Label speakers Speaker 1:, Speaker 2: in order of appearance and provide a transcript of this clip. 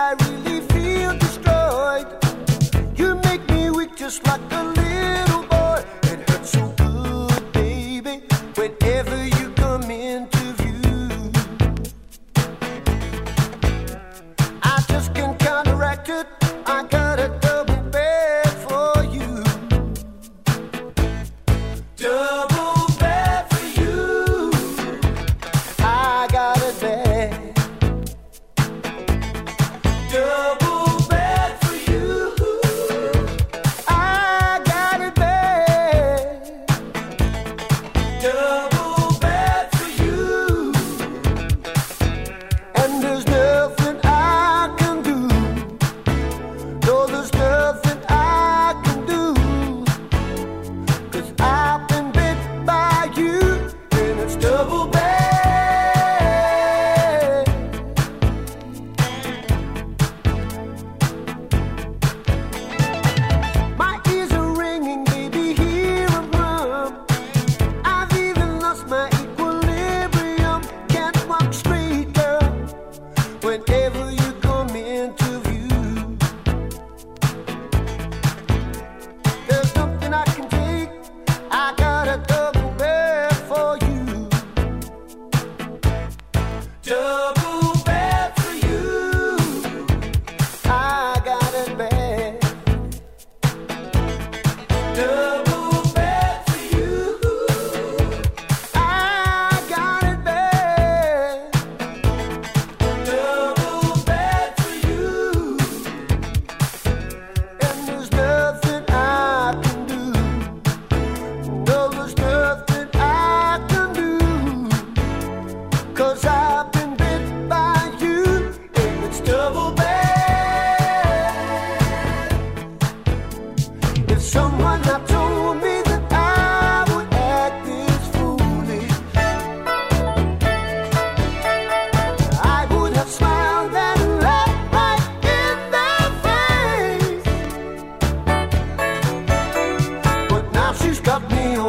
Speaker 1: I really feel destroyed. You make me weak just like a little. 这不